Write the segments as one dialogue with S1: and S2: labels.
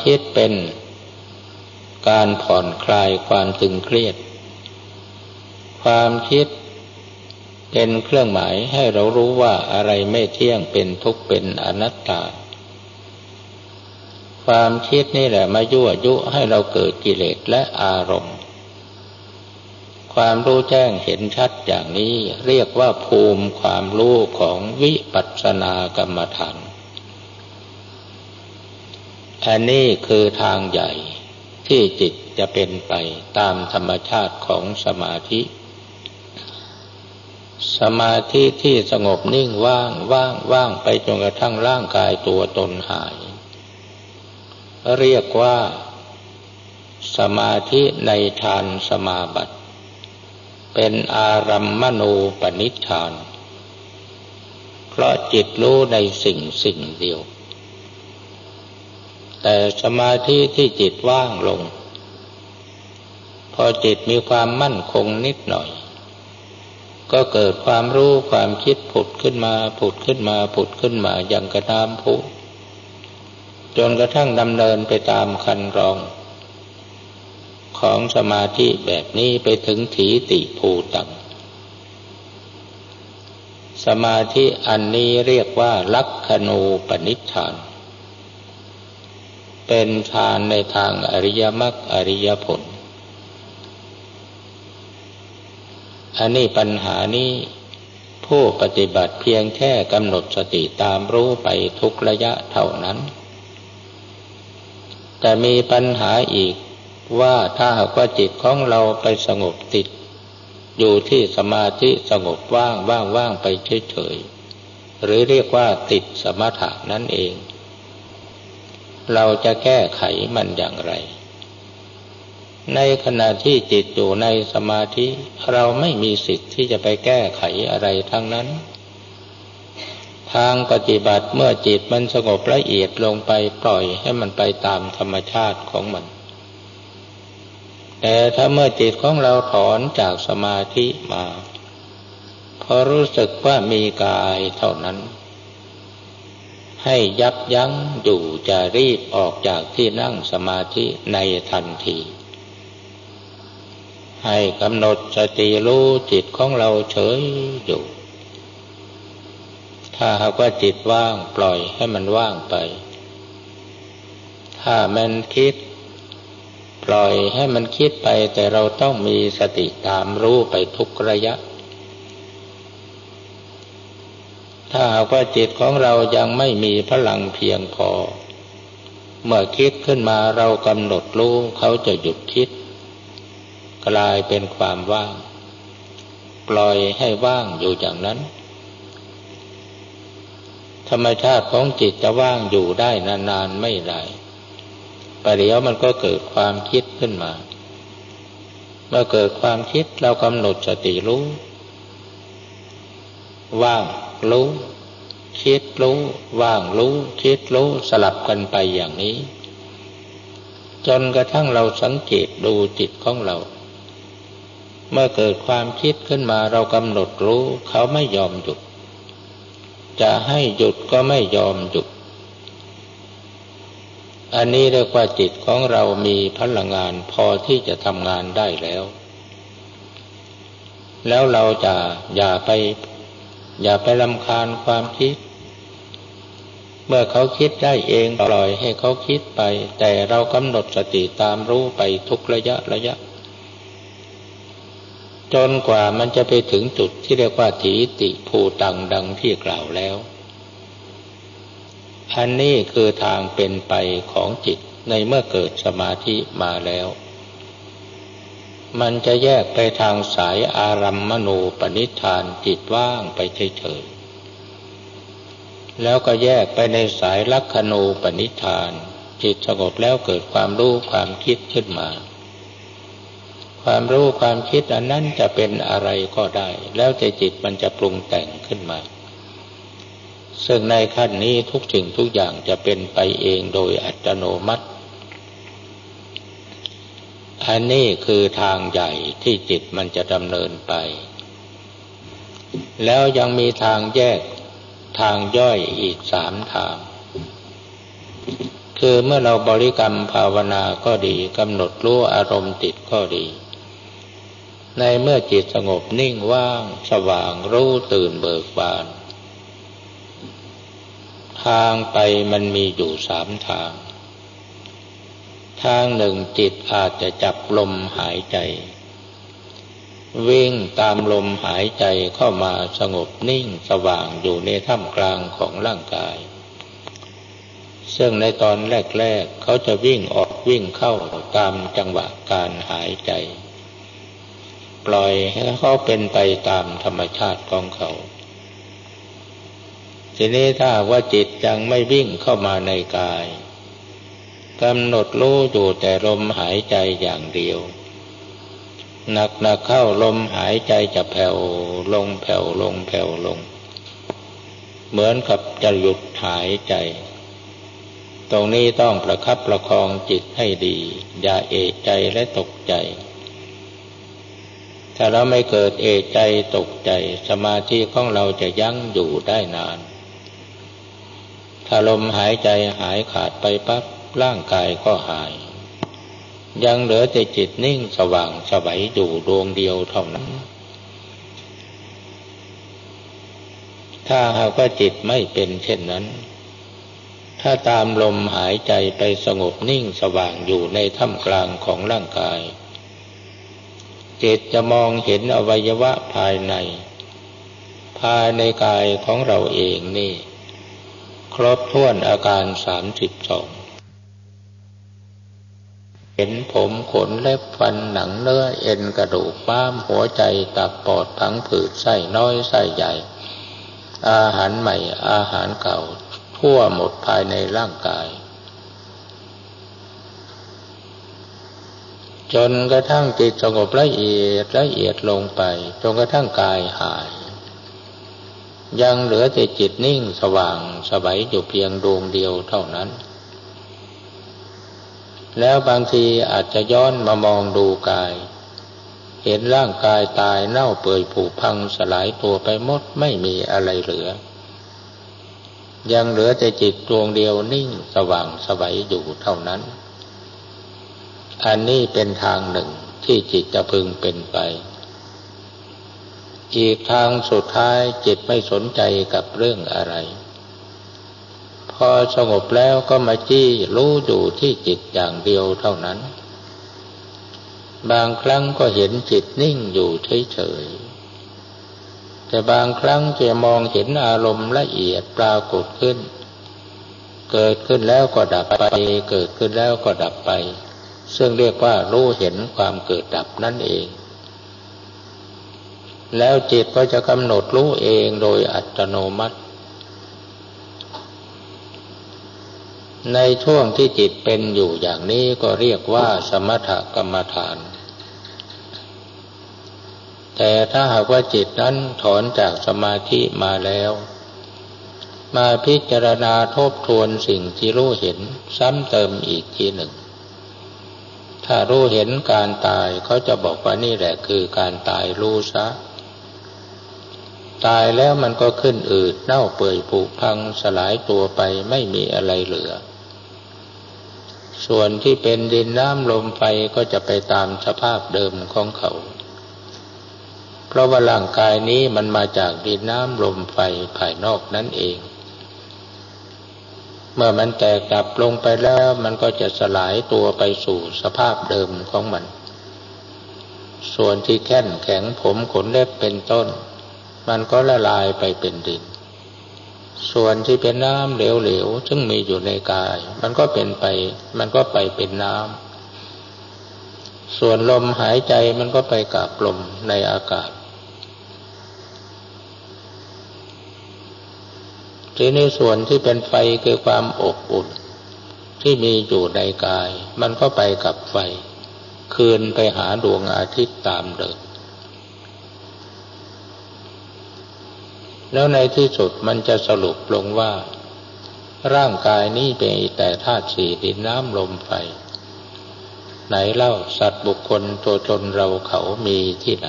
S1: ความคิดเป็นการผ่อนคลายความตึงเครียด ความคิดเป็นเครื่องหมายให้เรารู้ว่าอะไรไม่เที่ยงเป็นทุกข์เป็นอนัตตา ความคิดนี่แหละมายั่วยุให้เราเกิดกิเลสและอารมณ์ ความรู้แจ้งเห็นชัดอย่างนี้เรียกว่าภูมิความรู้ของวิปัสสนากรรมฐาน อันนี้คือทางใหญ่ที่จิตจะเป็นไปตามธรรมชาติของสมาธิ สมาธิที่สงบนิ่งว่างว่างว่างไปจนกระทั่งร่างกายตัวตนหาย เรียกว่า สมาธิในฌานสมาบัติ เป็นอารัมมณูปนิชฌาน เพราะจิตรู้ในสิ่งสิ่งเดียว แต่สมาธิที่จิตว่างลง พอจิตมีความมั่นคงนิดหน่อย ก็เกิดความรู้ความคิดผุดขึ้นมาผุดขึ้นมาผุดขึ้นมาอย่างกระน้ำพุจนกระทั่งดำเนินไปตามคันรอง ของสมาธิแบบนี้ไปถึงถีติภูตังสมาธิอันนี้เรียกว่าลักขณูปนิชฌาน เป็นฌานในทางอริยมรรคอริยผล อันนี้ปัญหานี้ผู้ปฏิบัติเพียงแค่กำหนดสติตามรู้ไปทุกระยะเท่านั้น แต่มีปัญหาอีกว่าถ้าหากว่าจิตของเราไปสงบติด อยู่ที่สมาธิสงบว่างว่างว่างไปเฉยๆหรือเรียกว่าติดสมถะนั่นเอง เราจะแก้ไขมันอย่างไร ในขณะที่จิตอยู่ในสมาธิเราไม่มีสิทธิ์ที่จะไปแก้ไขอะไรทั้งนั้น ทางปฏิบัติเมื่อจิตมันสงบละเอียดลงไปปล่อยให้มันไปตามธรรมชาติของมันแต่ถ้าเมื่อจิตของเราถอนจากสมาธิมาพอรู้สึกว่ามีกายเท่านั้น ให้ยับยั้งอยู่จะรีบออกจากที่นั่งสมาธิในทันที ให้กำหนดสติรู้จิตของเราเฉยอยู่ ถ้าหากว่าจิตว่างปล่อยให้มันว่างไป ถ้ามันคิด ปล่อยให้มันคิดไปแต่เราต้องมีสติตามรู้ไปทุกระยะ ถ้าหากว่าจิตของเรายังไม่มีพลังเพียงพอ เมื่อคิดขึ้นมาเรากำหนดรู้เขาจะหยุดคิด กลายเป็นความว่าง ปล่อยให้ว่างอยู่อย่างนั้น ธรรมชาติของจิตจะว่างอยู่ได้นานๆไม่ได้ประเดี๋ยวมันก็เกิดความคิดขึ้นมา เมื่อเกิดความคิดเรากำหนดสติรู้ ว่าง รู้คิดรู้ว่างรู้คิดรู้สลับกันไปอย่างนี้ จนกระทั่งเราสังเกตดูจิตของเรา เมื่อเกิดความคิดขึ้นมาเรากำหนดรู้เขาไม่ยอมหยุด จะให้หยุดก็ไม่ยอมหยุด อันนี้เรียกว่าจิตของเรามีพลังงานพอที่จะทำงานได้แล้วแล้วเราจะอย่าไป อย่าไปลำคาญความคิด เมื่อเขาคิดได้เองปล่อยให้เขาคิดไป แต่เรากำหนดสติตามรู้ไปทุกระยะระยะ จนกว่ามันจะไปถึงจุดที่เรียกว่าถีติภูตังดังที่กล่าวแล้ว อันนี้คือทางเป็นไปของจิตในเมื่อเกิดสมาธิมาแล้ว มันจะแยกไปทางสายอารัมมณูปนิธานจิตว่างไปเฉยๆแล้วก็แยกไปในสายลักขณูปนิธาน จิตสงบแล้วเกิดความรู้ความคิดขึ้นมา ความรู้ความคิดอันนั้นจะเป็นอะไรก็ได้ แล้วแต่จิตมันจะปรุงแต่งขึ้นมา ซึ่งในขั้นนี้ทุกสิ่งทุกอย่างจะเป็นไปเองโดยอัตโนมัติ อันนี้คือทางใหญ่ที่จิตมันจะดำเนินไป แล้วยังมีทางแยกทางย่อยอีกสามทาง คือเมื่อเราบริกรรมภาวนาก็ดีกำหนดรู้อารมณ์ติดก็ดี ในเมื่อจิตสงบนิ่งว่าง สว่างรู้ตื่นเบิกบาน ทางไปมันมีอยู่สามทาง ทางหนึ่งจิตอาจจะจับลมหายใจ วิ่งตามลมหายใจเข้ามาสงบนิ่งสว่างอยู่ในท่ามกลางของร่างกาย ซึ่งในตอนแรกๆเขาจะวิ่งออกวิ่งเข้าตามจังหวะการหายใจ ปล่อยให้เขาเป็นไปตามธรรมชาติของเขาทีนี้ถ้าว่าจิตยังไม่วิ่งเข้ามาในกาย กำหนดรู้อยู่แต่ลมหายใจอย่างเดียว หนักหนักเข้าลมหายใจจะแผ่วลงแผ่วลงแผ่วลง เหมือนกับจะหยุดหายใจ ตรงนี้ต้องประคับประคองจิตให้ดี อย่าเอะใจและตกใจ ถ้าเราไม่เกิดเอะใจตกใจ สมาธิของเราจะยั้งอยู่ได้นาน ถ้าลมหายใจหายขาดไปปั๊บ ร่างกายก็หาย ยังเหลือแต่จิตนิ่งสว่างสวัยอยู่ดวงเดียวเท่านั้น ถ้าหากว่าจิตไม่เป็นเช่นนั้น ถ้าตามลมหายใจไปสงบนิ่งสว่างอยู่ในท่ามกลางของร่างกาย จิตจะมองเห็นอวัยวะภายใน ภายในกายของเราเองนี่ ครบถ้วนอาการสามสิบสอง เห็นผมขนเล็บฟันหนังเนื้อเอ็นกระดูกม้ามหัวใจตับปอดพังผืดไส้น้อยไส้ใหญ่ อาหารใหม่อาหารเก่า ทั่วหมดภายในร่างกาย จนกระทั่งจิตสงบละเอียดละเอียดลงไปจนกระทั่งกายหาย ยังเหลือแต่จิตนิ่งสว่างสบายอยู่เพียงดวงเดียวเท่านั้น แล้วบางทีอาจจะย้อนมามองดูกาย เห็นร่างกายตายเน่าเปื่อยผุพังสลายตัวไปหมดไม่มีอะไรเหลือ ยังเหลือแต่จิตดวงเดียวนิ่งสว่างสวัยอยู่เท่านั้น อันนี้เป็นทางหนึ่งที่จิตจะพึงเป็นไป อีกทางสุดท้ายจิตไม่สนใจกับเรื่องอะไร อสงบแล้วก็มาจี้รู้อยู่ที่จิตอย่างเดียวเท่านั้น บางครั้งก็เห็นจิตนิ่งอยู่เฉยๆ แต่บางครั้งจะมองเห็นอารมณ์ละเอียดปรากฏขึ้น เกิดขึ้นแล้วก็ดับไป เกิดขึ้นแล้วก็ดับไป ซึ่งเรียกว่ารู้เห็นความเกิดดับนั่นเอง แล้วจิตก็จะกำหนดรู้เองโดยอัตโนมัติ ในช่วงที่จิตเป็นอยู่อย่างนี้ก็เรียกว่าสมถกรรมฐาน แต่ถ้าหากว่าจิตนั้นถอนจากสมาธิมาแล้ว มาพิจารณาทบทวนสิ่งที่รู้เห็นซ้ำเติมอีกทีหนึ่ง ถ้ารู้เห็นการตายเขาจะบอกว่านี่แหละคือการตายรู้ซะ ตายแล้วมันก็ขึ้นอืดเน่าเปื่อยผุพังสลายตัวไปไม่มีอะไรเหลือ ส่วนที่เป็นดินน้ำลมไฟก็จะไปตามสภาพเดิมของเขา เพราะว่าร่างกายนี้มันมาจากดินน้ำลมไฟภายนอกนั่นเอง เมื่อมันแตกดับลงไปแล้วมันก็จะสลายตัวไปสู่สภาพเดิมของมัน ส่วนที่แข็งแข็งผมขนเล็บเป็นต้น มันก็ละลายไปเป็นดิน ส่วนที่เป็นน้ำเหลวๆซึ่งมีอยู่ในกาย มันก็เป็นไป มันก็ไปเป็นน้ำส่วนลมหายใจมันก็ไปกับลมในอากาศ ทีนี้ส่วนที่เป็นไฟคือความอบอุ่น ที่มีอยู่ในกาย มันก็ไปกับไฟ คืนไปหาดวงอาทิตย์ตามเดิม แล้วในที่สุดมันจะสรุปลงว่า ร่างกายนี้เป็นแต่ธาตุสี่ดินน้ำลมไฟ ไหนเล่าสัตว์บุคคลตัวตนเราเขามีที่ไหน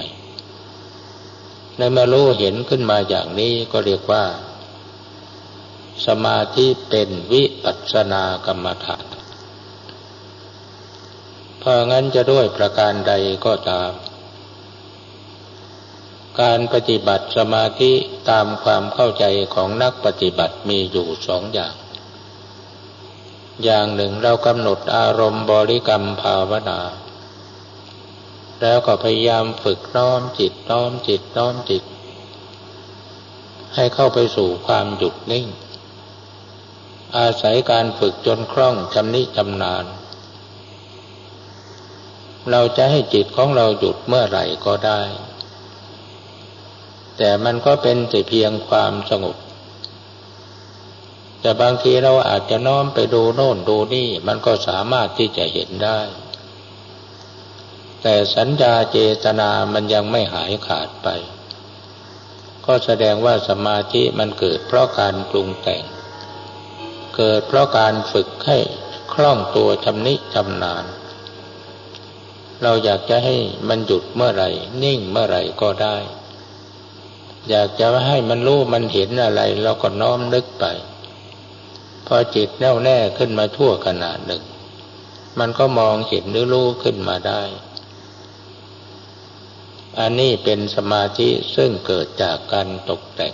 S1: ในมารู้เห็นขึ้นมาอย่างนี้ก็เรียกว่า สมาธิเป็นวิปัสสนากรรมฐานเพราะงั้นจะด้วยประการใดก็ตาม การปฏิบัติสมาธิตามความเข้าใจของนักปฏิบัติมีอยู่สองอย่าง อย่างหนึ่งเรากำหนดอารมณ์บริกรรมภาวนา แล้วก็พยายามฝึกน้อมจิตน้อมจิตน้อมจิต ให้เข้าไปสู่ความหยุดนิ่ง อาศัยการฝึกจนคล่องชำนิชำนาญ เราจะให้จิตของเราหยุดเมื่อไหร่ก็ได้ แต่มันก็เป็นแต่เพียงความสงบ แต่บางทีเราอาจจะน้อมไปดูโน่นดูนี่ มันก็สามารถที่จะเห็นได้ แต่สัญญาเจตนามันยังไม่หายขาดไป ก็แสดงว่าสมาธิมันเกิดเพราะการปรุงแต่ง เกิดเพราะการฝึกให้คล่องตัวชำนิชำนาญเราอยากจะให้มันหยุดเมื่อไหร่ นิ่งเมื่อไหร่ก็ได้ อยากจะให้มันรู้มันเห็นอะไรเราก็น้อมนึกไป พอจิตแน่วแน่ขึ้นมาทั่วขนาดหนึ่ง มันก็มองเห็นหรือรู้ขึ้นมาได้ อันนี้เป็นสมาธิซึ่งเกิดจากการตกแต่ง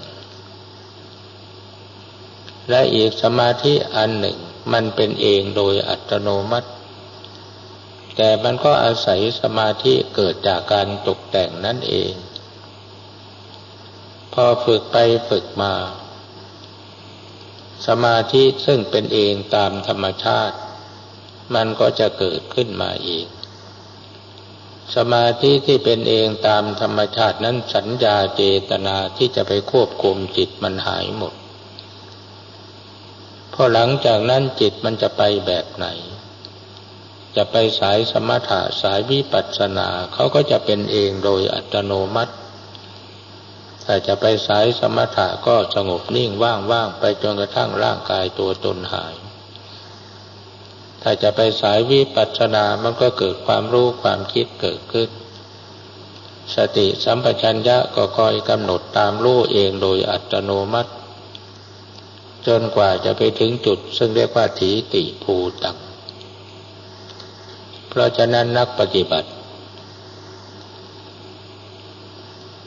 S1: และอีกสมาธิอันหนึ่งมันเป็นเองโดยอัตโนมัติ แต่มันก็อาศัยสมาธิเกิดจากการตกแต่งนั่นเอง อฝึกไปฝึกมา สมาธิซึ่งเป็นเองตามธรรมชาติ มันก็จะเกิดขึ้นมาเองสมาธิที่เป็นเองตามธรรมชาตินั้นสัญญาเจตนาที่จะไปควบคุมจิตมันหายหมดพอหลังจากนั้นจิตมันจะไปแบบไหน จะไปสายสมถะสายวิปัสสนาเขาก็จะเป็นเองโดยอัตโนมัติ ถ้าจะไปสายสมถะก็สงบนิ่งว่างๆไปจนกระทั่งร่างกายตัวตนหาย ถ้าจะไปสายวิปัสสนา มันก็เกิดความรู้ความคิดเกิดขึ้น สติสัมปชัญญะก็คอยกำหนดตามรู้เองโดยอัตโนมัติ จนกว่าจะไปถึงจุด ซึ่งเรียกว่าถีติภูตังราะฉะนั้นนักปฏิบัติ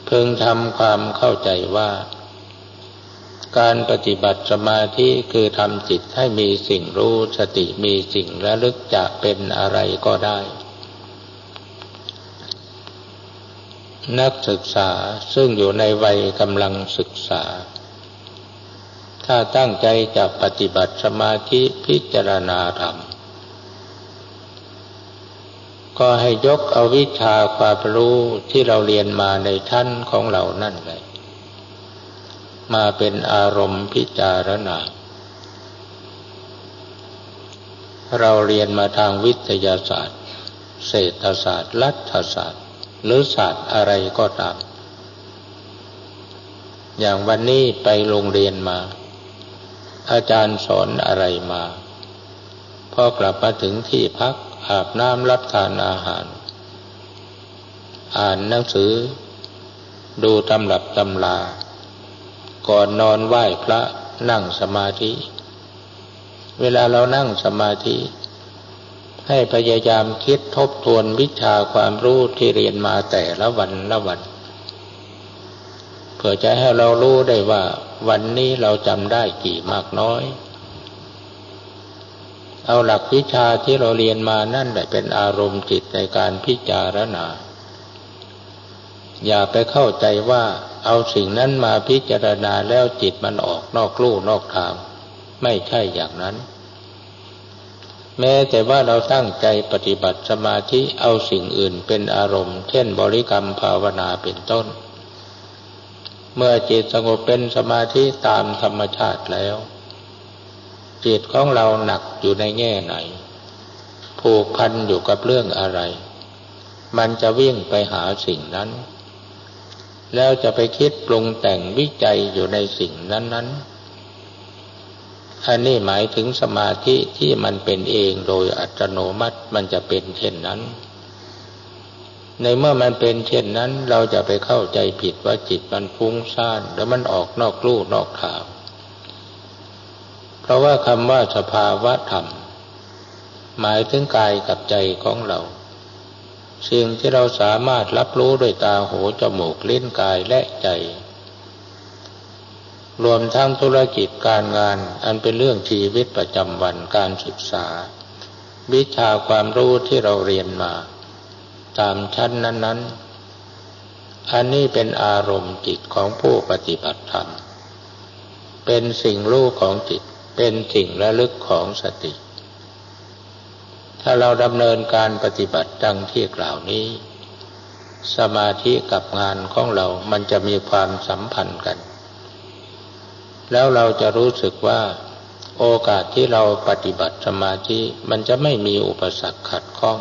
S1: เพิ่งทำความเข้าใจว่า การปฏิบัติสมาธิคือทำจิตให้มีสิ่งรู้สติมีสิ่งระลึกจะเป็นอะไรก็ได้ นักศึกษาซึ่งอยู่ในวัยกำลังศึกษา ถ้าตั้งใจจะปฏิบัติสมาธิพิจารณาธรรม ก็ให้ยกเอาวิชาความรู้ที่เราเรียนมาในชั้นของเรานั่นเลย มาเป็นอารมณ์พิจารณา เราเรียนมาทางวิทยาศาสตร์ เศรษฐศาสตร์ รัฐศาสตร์ หรือศาสตร์อะไรก็ตาม อย่างวันนี้ไปโรงเรียนมา อาจารย์สอนอะไรมา พอกลับมาถึงที่พัก อาบน้ำรับทานอาหาร อ่านหนังสือ ดูตำรับตำลา ก่อนนอนไหว้พระนั่งสมาธิ เวลาเรานั่งสมาธิ ให้พยายามคิดทบทวนวิชาความรู้ที่เรียนมาแต่ละวันละวันเพื่อจะให้เรารู้ได้ว่าวันนี้เราจำได้กี่มากน้อย เอาหลักวิชาที่เราเรียนมานั่นแหละเป็นอารมณ์จิตในการพิจารณา อย่าไปเข้าใจว่าเอาสิ่งนั้นมาพิจารณาแล้วจิตมันออกนอกลู่นอกทาง ไม่ใช่อย่างนั้น แม้แต่ว่าเราตั้งใจปฏิบัติสมาธิเอาสิ่งอื่นเป็นอารมณ์ เช่นบริกรรมภาวนาเป็นต้น เมื่อจิตสงบเป็นสมาธิตามธรรมชาติแล้ว จิตของเราหนักอยู่ในแง่ไหน ผูกพันอยู่กับเรื่องอะไร มันจะวิ่งไปหาสิ่งนั้น แล้วจะไปคิดปรุงแต่งวิจัยอยู่ในสิ่งนั้น ๆ อันนี้หมายถึงสมาธิที่มันเป็นเองโดยอัตโนมัติมันจะเป็นเช่นนั้น ในเมื่อมันเป็นเช่นนั้น เราจะไปเข้าใจผิดว่าจิตมันฟุ้งซ่านแล้วมันออกนอกลู่นอกทาง ราะว่าคำว่าสภาวะธรรม หมายถึงกายกับใจของเรา สิ่งที่เราสามารถรับรู้ด้วยตาหูจมูกลิ้นกายและใจ รวมทั้งธุรกิจการงานอันเป็นเรื่องชีวิตประจำวันการศึกษา วิชาความรู้ที่เราเรียนมา ตามชั้นนั้น ๆ อันนี้เป็นอารมณ์จิตของผู้ปฏิบัติธรรมเป็นสิ่งรู้ของจิต เป็นสิ่งระลึกของสติ ถ้าเราดำเนินการปฏิบัติดังที่กล่าวนี้ สมาธิกับงานของเรามันจะมีความสัมพันธ์กัน แล้วเราจะรู้สึกว่าโอกาสที่เราปฏิบัติสมาธิมันจะไม่มีอุปสรรคขัดข้อง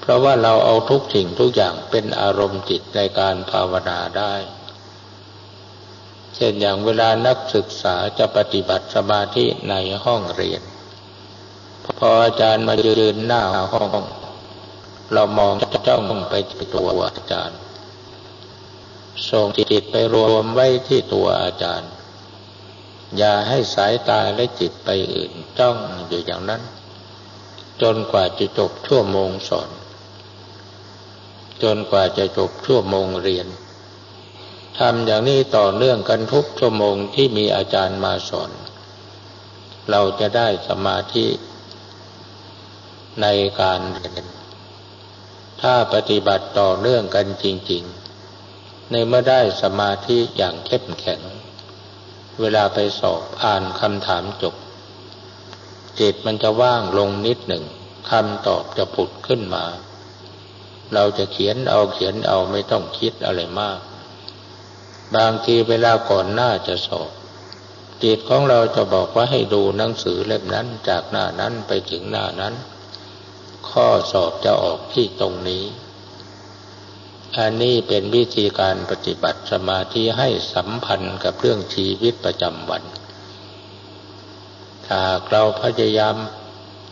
S1: เพราะว่าเราเอาทุกสิ่งทุกอย่างเป็นอารมณ์จิตในการภาวนาได้ เช่นอย่างเวลานักศึกษาจะปฏิบัติสมาธิในห้องเรียน พออาจารย์มายืนหน้าห้อง เรามองจ้องไปที่ตัวอาจารย์ ส่งจิตไปรวมไว้ที่ตัวอาจารย์ อย่าให้สายตาและจิตไปอื่นจ้องอยู่อย่างนั้น จนกว่าจะจบชั่วโมงสอน จนกว่าจะจบชั่วโมงเรียน ทำอย่างนี้ต่อเนื่องกันทุกชั่วโมงที่มีอาจารย์มาสอน เราจะได้สมาธิในการเรียน ถ้าปฏิบัติต่อเนื่องกันจริง ๆ ในเมื่อได้สมาธิอย่างเข้มแข็ง เวลาไปสอบอ่านคำถามจบ จิตมันจะว่างลงนิดหนึ่งคำตอบจะผุดขึ้นมา เราจะเขียนเอาเขียนเอาไม่ต้องคิดอะไรมาก บางทีเวลาก่อนหน้าจะสอบ จิตของเราจะบอกว่าให้ดูหนังสือเล่มนั้นจากหน้านั้นไปถึงหน้านั้น ข้อสอบจะออกที่ตรงนี้ อันนี้เป็นวิธีการปฏิบัติสมาธิให้สัมพันธ์กับเรื่องชีวิตประจำวันถ้าเราพยายาม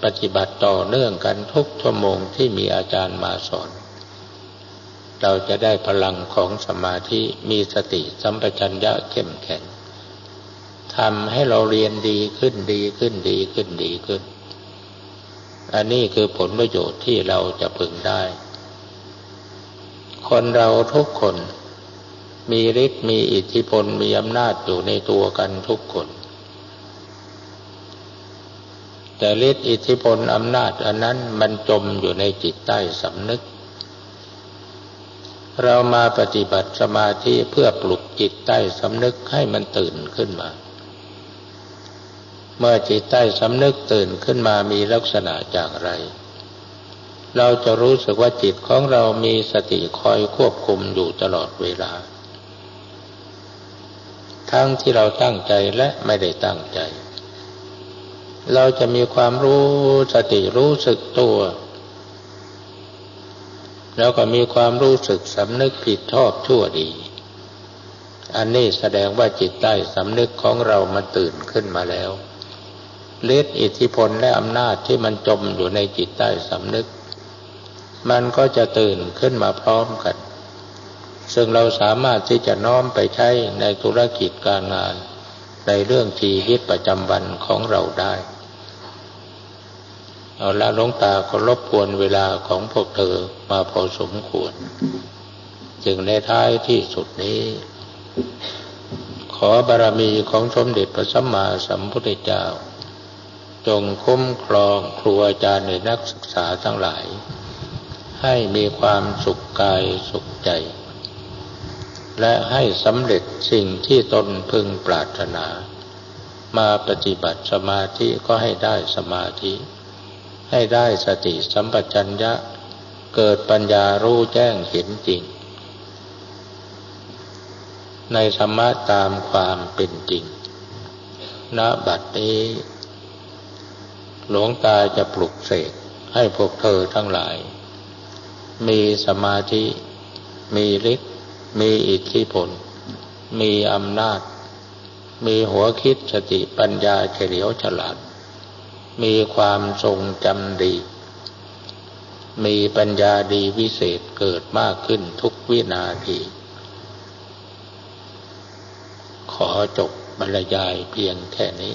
S1: ปฏิบัติต่อเนื่องกันทุกชั่วโมงที่มีอาจารย์มาสอน เราจะได้พลังของสมาธิมีสติสัมปชัญญะเข้มแข็งทำให้เราเรียนดีขึ้นดีขึ้นดีขึ้นดีขึ้น อันนี้คือผลประโยชน์ที่เราจะพึงได้ คนเราทุกคน มีฤทธิ์มีอิทธิพลมีอำนาจอยู่ในตัวกันทุกคน แต่ฤทธิ์อิทธิพลอำนาจอันนั้นมันจมอยู่ในจิตใต้สำนึก เรามาปฏิบัติสมาธิเพื่อปลุกจิตใต้สำนึกให้มันตื่นขึ้นมา เมื่อจิตใต้สำนึกตื่นขึ้นมามีลักษณะอย่างไร เราจะรู้สึกว่าจิตของเรามีสติคอยควบคุมอยู่ตลอดเวลา ทั้งที่เราตั้งใจและไม่ได้ตั้งใจ เราจะมีความรู้สติรู้สึกตัว แล้วก็มีความรู้สึกสำนึกผิดชอบชั่วดี อันนี้แสดงว่าจิตใต้สำนึกของเรามันตื่นขึ้นมาแล้วฤทธิอิทธิพลและอำนาจที่มันจมอยู่ในจิตใต้สำนึก มันก็จะตื่นขึ้นมาพร้อมกัน ซึ่งเราสามารถที่จะน้อมไปใช้ในธุรกิจการงาน ในเรื่องชีวิตประจำวันของเราได้ เอาละหลวงตาก็รบกวนเวลาของพวกเธอมาพอสมควร จึงในท้ายที่สุดนี้ ขอบารมีของสมเด็จพระสัมมาสัมพุทธเจ้า จงคุ้มครองครูอาจารย์ในนักศึกษาทั้งหลาย ให้มีความสุขกายสุขใจ และให้สำเร็จสิ่งที่ตนพึงปรารถนา มาปฏิบัติสมาธิก็ให้ได้สมาธิ ให้ได้สติสัมปชัญญะ เกิดปัญญารู้แจ้งเห็นจริง ในธรรมะตามความเป็นจริง ณ บัดนี้ หลวงตาจะปลุกเสกให้พวกเธอทั้งหลาย มีสมาธิ มีฤทธิ์ มีอิทธิพล มีอำนาจ มีหัวคิดสติปัญญาเฉลียวฉลาด มีความทรงจำดี มีปัญญาดีวิเศษเกิดมากขึ้นทุกวินาที ขอจบบรรยายเพียงแค่นี้